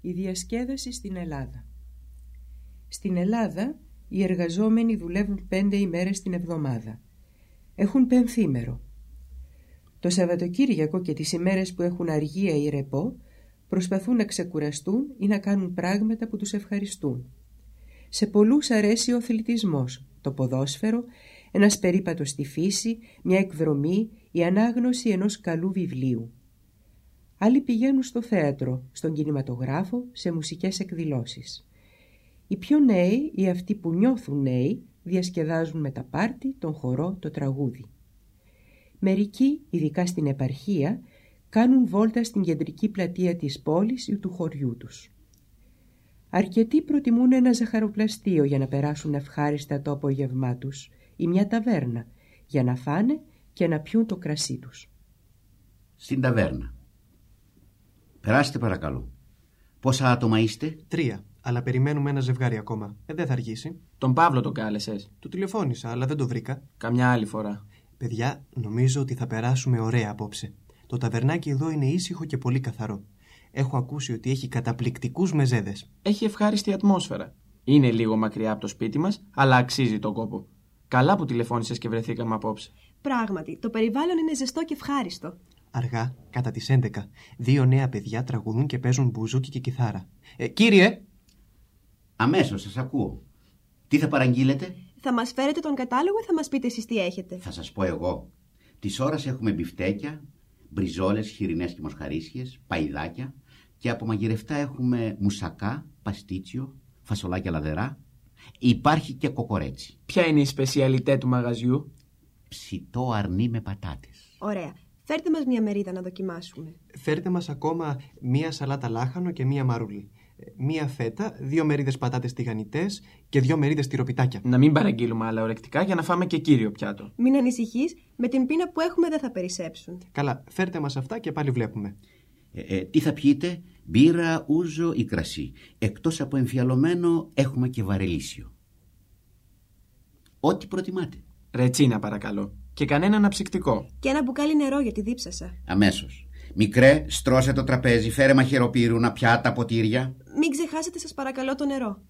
Η διασκέδαση στην Ελλάδα Στην Ελλάδα οι εργαζόμενοι δουλεύουν πέντε ημέρες την εβδομάδα. Έχουν πενθήμερο. Το Σαββατοκύριακο και τις ημέρες που έχουν αργία ή ρεπό προσπαθούν να ξεκουραστούν ή να κάνουν πράγματα που τους ευχαριστούν. Σε πολλούς αρέσει ο αθλητισμός, το ποδόσφαιρο, ένας περίπατος στη φύση, μια εκδρομή, η ανάγνωση ενός καλού βιβλίου. Άλλοι πηγαίνουν στο θέατρο, στον κινηματογράφο, σε μουσικές εκδηλώσεις. Οι πιο νέοι ή αυτοί που νιώθουν νέοι διασκεδάζουν με τα πάρτι, τον χορό, το τραγούδι. Μερικοί, ειδικά στην επαρχία, κάνουν βόλτα στην κεντρική πλατεία της πόλης ή του χωριού τους. Αρκετοί προτιμούν ένα ζαχαροπλαστείο για να περάσουν ευχάριστα το απόγευμά τους ή μια ταβέρνα για να φάνε και να πιούν το κρασί τους. Στην ταβέρνα. Περάστε παρακαλώ. Πόσα άτομα είστε; Τρία. Αλλά περιμένουμε ένα ζευγάρι ακόμα. Ε, δεν θα αργήσει. Τον Παύλο τον κάλεσες. Του τηλεφώνησα, αλλά δεν το βρήκα. Καμιά άλλη φορά. Παιδιά, νομίζω ότι θα περάσουμε ωραία απόψε. Το ταβερνάκι εδώ είναι ήσυχο και πολύ καθαρό. Έχω ακούσει ότι έχει καταπληκτικούς μεζέδες. Έχει ευχάριστη ατμόσφαιρα. Είναι λίγο μακριά από το σπίτι μας, αλλά αξίζει τον κόπο. Καλά που τηλεφώνησες και βρεθήκαμε απόψε. Πράγματι, το περιβάλλον είναι ζεστό και ευχάριστο. Αργά, κατά τις 11, δύο νέα παιδιά τραγουδούν και παίζουν μπουζούκι και κιθάρα. Ε, κύριε! Αμέσως, σας ακούω. Τι θα παραγγείλετε; Θα μας φέρετε τον κατάλογο ή θα μας πείτε εσείς τι έχετε; Θα σας πω εγώ. Τη ώρα έχουμε μπιφτέκια, μπριζόλες, χοιρινές και μοσχαρίσιε, παϊδάκια και από μαγειρευτά έχουμε μουσακά, παστίτσιο, φασολάκια λαδερά. Υπάρχει και κοκορέτσι. Ποια είναι η σπεσιαλιτέ του μαγαζιού; Ψητό αρνί με πατάτες. Ωραία. Φέρτε μας μια μερίδα να δοκιμάσουμε. Φέρτε μας ακόμα μία σαλάτα λάχανο και μία μαρούλι. Ε, μία φέτα, δύο μερίδες πατάτες τηγανιτές και δύο μερίδες τυροπιτάκια. Να μην παραγγείλουμε άλλα ορεκτικά για να φάμε και κύριο πιάτο. Μην ανησυχείς, με την πείνα που έχουμε δεν θα περισσέψουν. Καλά, φέρτε μας αυτά και πάλι βλέπουμε. Ε, ε, τι θα πιείτε, μπύρα, ούζο ή κρασί. Εκτός από εμφιαλωμένο έχουμε και βαρελίσιο. Ό,τι προτιμάτε. Ρετσίνα παρακαλώ. Και κανένα αναψυκτικό. Και ένα μπουκάλι νερό για τη δίψασα. Αμέσως. Μικρέ, στρώσε το τραπέζι, φέρε μαχαιροπύρουνα, πιάτα, ποτήρια. Μην ξεχάσετε σας παρακαλώ το νερό.